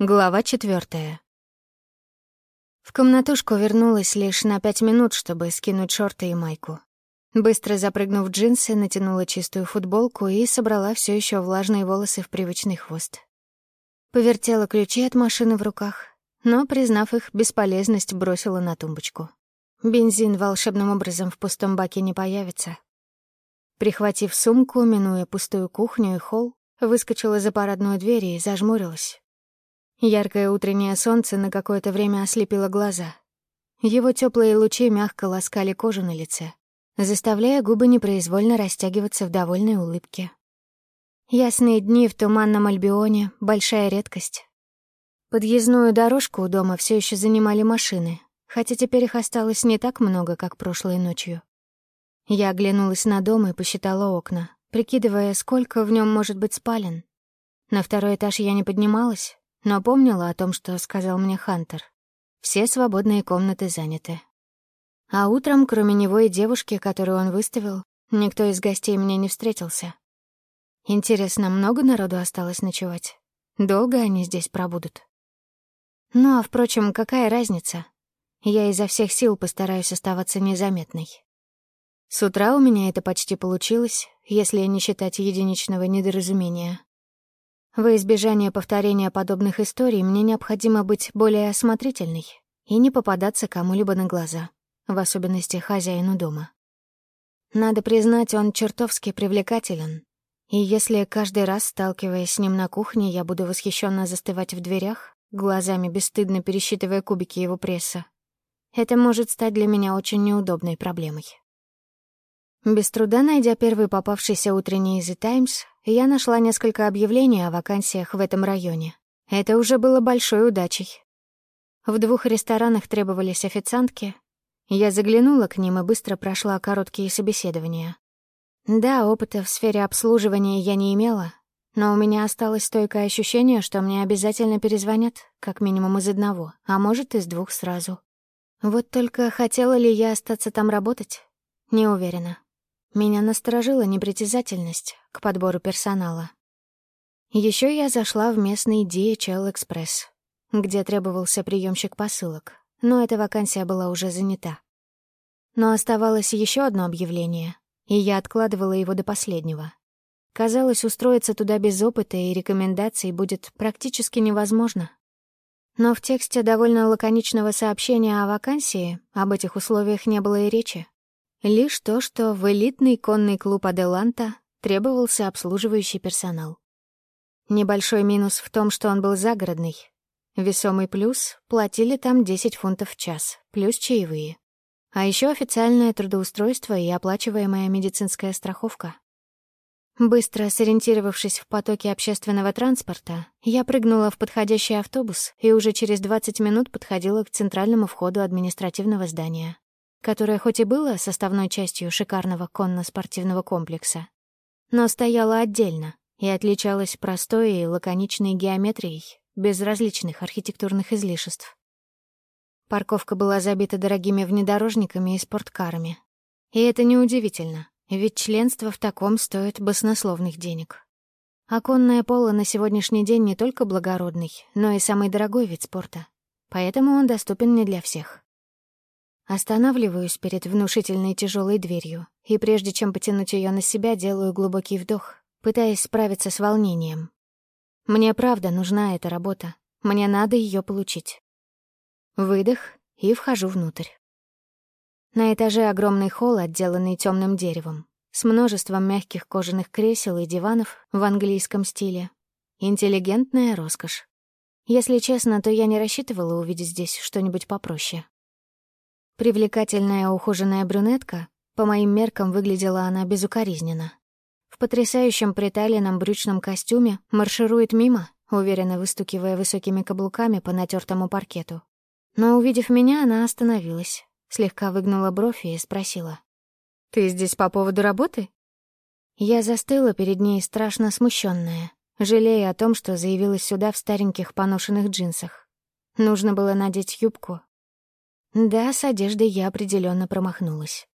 Глава четвертая. В комнатушку вернулась лишь на пять минут, чтобы скинуть шорты и майку. Быстро запрыгнув в джинсы, натянула чистую футболку и собрала все еще влажные волосы в привычный хвост. Повертела ключи от машины в руках, но, признав их бесполезность, бросила на тумбочку. Бензин волшебным образом в пустом баке не появится. Прихватив сумку, минуя пустую кухню и холл, выскочила за парадную дверь и зажмурилась. Яркое утреннее солнце на какое-то время ослепило глаза. Его теплые лучи мягко ласкали кожу на лице, заставляя губы непроизвольно растягиваться в довольной улыбке. Ясные дни в туманном Альбионе — большая редкость. Подъездную дорожку у дома все еще занимали машины, хотя теперь их осталось не так много, как прошлой ночью. Я оглянулась на дом и посчитала окна, прикидывая, сколько в нем может быть спален. На второй этаж я не поднималась, но помнила о том, что сказал мне Хантер. Все свободные комнаты заняты. А утром, кроме него и девушки, которую он выставил, никто из гостей мне не встретился. Интересно, много народу осталось ночевать? Долго они здесь пробудут? Ну, а, впрочем, какая разница? Я изо всех сил постараюсь оставаться незаметной. С утра у меня это почти получилось, если не считать единичного недоразумения. Во избежание повторения подобных историй мне необходимо быть более осмотрительной и не попадаться кому-либо на глаза, в особенности хозяину дома. Надо признать, он чертовски привлекателен, и если каждый раз, сталкиваясь с ним на кухне, я буду восхищенно застывать в дверях, глазами бесстыдно пересчитывая кубики его пресса, это может стать для меня очень неудобной проблемой. Без труда найдя первый попавшийся утренний «The Times», я нашла несколько объявлений о вакансиях в этом районе. Это уже было большой удачей. В двух ресторанах требовались официантки. Я заглянула к ним и быстро прошла короткие собеседования. Да, опыта в сфере обслуживания я не имела, но у меня осталось стойкое ощущение, что мне обязательно перезвонят, как минимум из одного, а может, из двух сразу. Вот только хотела ли я остаться там работать? Не уверена. Меня насторожила непритязательность к подбору персонала. Еще я зашла в местный DHL Express, где требовался приемщик посылок, но эта вакансия была уже занята. Но оставалось еще одно объявление, и я откладывала его до последнего. Казалось, устроиться туда без опыта и рекомендаций будет практически невозможно. Но в тексте довольно лаконичного сообщения о вакансии об этих условиях не было и речи. Лишь то, что в элитный конный клуб Аделанта требовался обслуживающий персонал. Небольшой минус в том, что он был загородный. Весомый плюс — платили там 10 фунтов в час, плюс чаевые. А еще официальное трудоустройство и оплачиваемая медицинская страховка. Быстро сориентировавшись в потоке общественного транспорта, я прыгнула в подходящий автобус и уже через 20 минут подходила к центральному входу административного здания которое хоть и было составной частью шикарного конно-спортивного комплекса, но стояло отдельно и отличалось простой и лаконичной геометрией, без различных архитектурных излишеств. Парковка была забита дорогими внедорожниками и спорткарами. И это неудивительно, ведь членство в таком стоит баснословных денег. Оконное поло на сегодняшний день не только благородный, но и самый дорогой вид спорта. Поэтому он доступен не для всех. Останавливаюсь перед внушительной тяжелой дверью, и прежде чем потянуть ее на себя, делаю глубокий вдох, пытаясь справиться с волнением. Мне правда нужна эта работа. Мне надо ее получить. Выдох и вхожу внутрь. На этаже огромный холл, отделанный темным деревом, с множеством мягких кожаных кресел и диванов в английском стиле. Интеллигентная роскошь. Если честно, то я не рассчитывала увидеть здесь что-нибудь попроще. Привлекательная ухоженная брюнетка, по моим меркам выглядела она безукоризненно. В потрясающем приталенном брючном костюме марширует мимо, уверенно выстукивая высокими каблуками по натертому паркету. Но, увидев меня, она остановилась, слегка выгнула бровь и спросила. «Ты здесь по поводу работы?» Я застыла перед ней страшно смущенная, жалея о том, что заявилась сюда в стареньких поношенных джинсах. Нужно было надеть юбку, да, с одеждой я определенно промахнулась.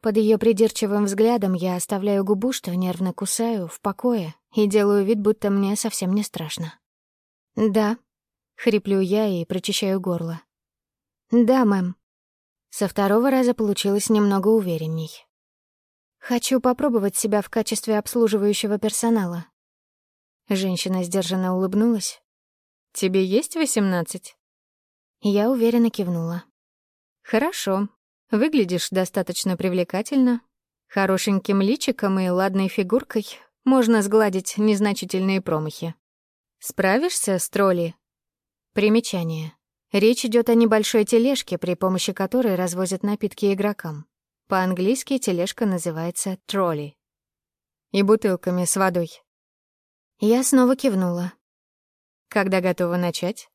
Под ее придирчивым взглядом я оставляю губу, что нервно кусаю, в покое, и делаю вид, будто мне совсем не страшно. «Да», — хриплю я и прочищаю горло. «Да, мэм». Со второго раза получилось немного уверенней. «Хочу попробовать себя в качестве обслуживающего персонала». Женщина сдержанно улыбнулась. «Тебе есть восемнадцать?» Я уверенно кивнула. «Хорошо. Выглядишь достаточно привлекательно. Хорошеньким личиком и ладной фигуркой можно сгладить незначительные промахи. Справишься с тролли?» Примечание. Речь идет о небольшой тележке, при помощи которой развозят напитки игрокам. По-английски тележка называется тролли. И бутылками с водой. Я снова кивнула. Когда готова начать?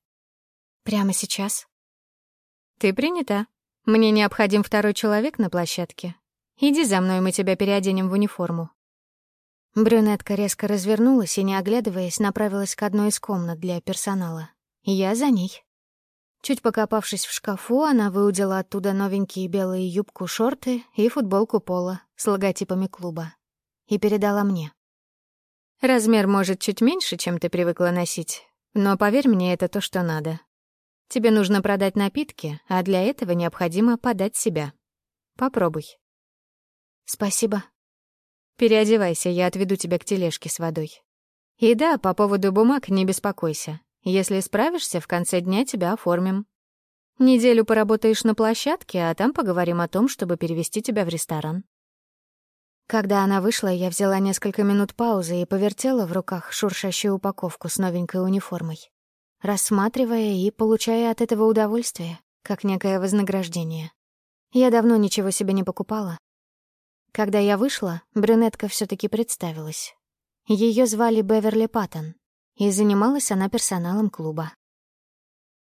Прямо сейчас. Ты принята. Мне необходим второй человек на площадке. Иди за мной, мы тебя переоденем в униформу. Брюнетка резко развернулась и, не оглядываясь, направилась к одной из комнат для персонала. Я за ней. Чуть покопавшись в шкафу, она выудила оттуда новенькие белые юбку-шорты и футболку пола с логотипами клуба. И передала мне. «Размер может чуть меньше, чем ты привыкла носить, но поверь мне, это то, что надо. Тебе нужно продать напитки, а для этого необходимо подать себя. Попробуй». «Спасибо». «Переодевайся, я отведу тебя к тележке с водой. И да, по поводу бумаг не беспокойся. Если справишься, в конце дня тебя оформим. Неделю поработаешь на площадке, а там поговорим о том, чтобы перевести тебя в ресторан. Когда она вышла, я взяла несколько минут паузы и повертела в руках шуршащую упаковку с новенькой униформой, рассматривая и получая от этого удовольствие, как некое вознаграждение. Я давно ничего себе не покупала. Когда я вышла, брюнетка все таки представилась. Ее звали Беверли Паттон, и занималась она персоналом клуба.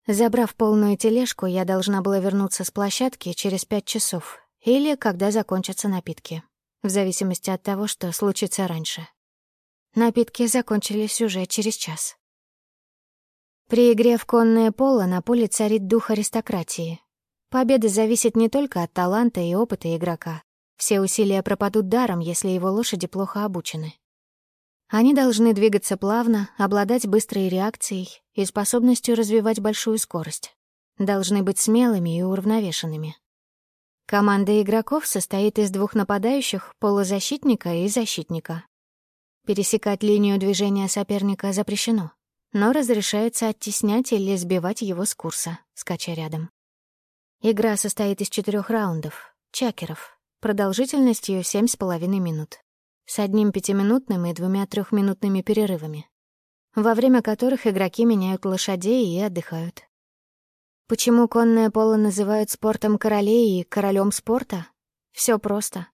Забрав полную тележку, я должна была вернуться с площадки через пять часов или когда закончатся напитки, в зависимости от того, что случится раньше. Напитки закончились уже через час. При игре в конное поло на поле царит дух аристократии. Победа зависит не только от таланта и опыта игрока. Все усилия пропадут даром, если его лошади плохо обучены. Они должны двигаться плавно, обладать быстрой реакцией и способностью развивать большую скорость. Должны быть смелыми и уравновешенными. Команда игроков состоит из двух нападающих, полузащитника и защитника. Пересекать линию движения соперника запрещено, но разрешается оттеснять или сбивать его с курса, скача рядом. Игра состоит из четырех раундов, чакеров, продолжительностью семь с половиной минут с одним пятиминутным и двумя трехминутными перерывами, во время которых игроки меняют лошадей и отдыхают. Почему конное поло называют спортом королей и королем спорта? Все просто.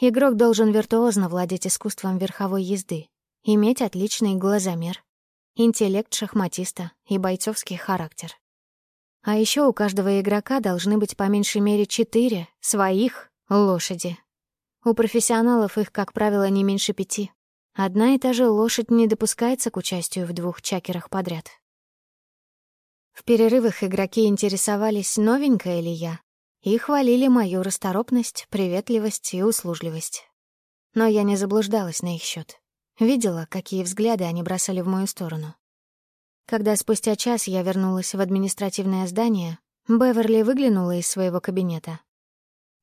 Игрок должен виртуозно владеть искусством верховой езды, иметь отличный глазомер, интеллект шахматиста и бойцовский характер. А еще у каждого игрока должны быть по меньшей мере четыре своих лошади, у профессионалов их, как правило, не меньше пяти. Одна и та же лошадь не допускается к участию в двух чакерах подряд. В перерывах игроки интересовались, новенькая ли я, и хвалили мою расторопность, приветливость и услужливость. Но я не заблуждалась на их счет. Видела, какие взгляды они бросали в мою сторону. Когда спустя час я вернулась в административное здание, Беверли выглянула из своего кабинета.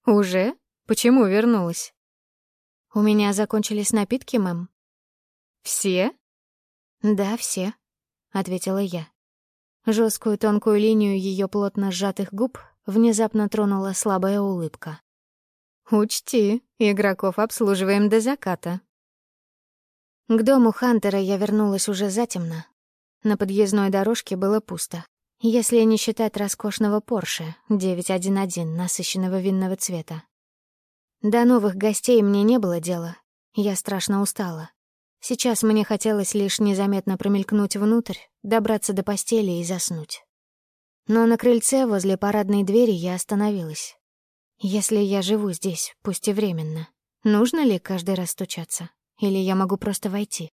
«Уже?» Почему вернулась? У меня закончились напитки, мэм. Все? Да, все, ответила я. Жесткую тонкую линию ее плотно сжатых губ внезапно тронула слабая улыбка. «Учти, игроков обслуживаем до заката». К дому Хантера я вернулась уже затемно. На подъездной дорожке было пусто, если не считать роскошного Порше 911 насыщенного винного цвета. До новых гостей мне не было дела. Я страшно устала. Сейчас мне хотелось лишь незаметно промелькнуть внутрь, добраться до постели и заснуть. Но на крыльце возле парадной двери я остановилась. Если я живу здесь, пусть и временно, нужно ли каждый раз стучаться? Или я могу просто войти?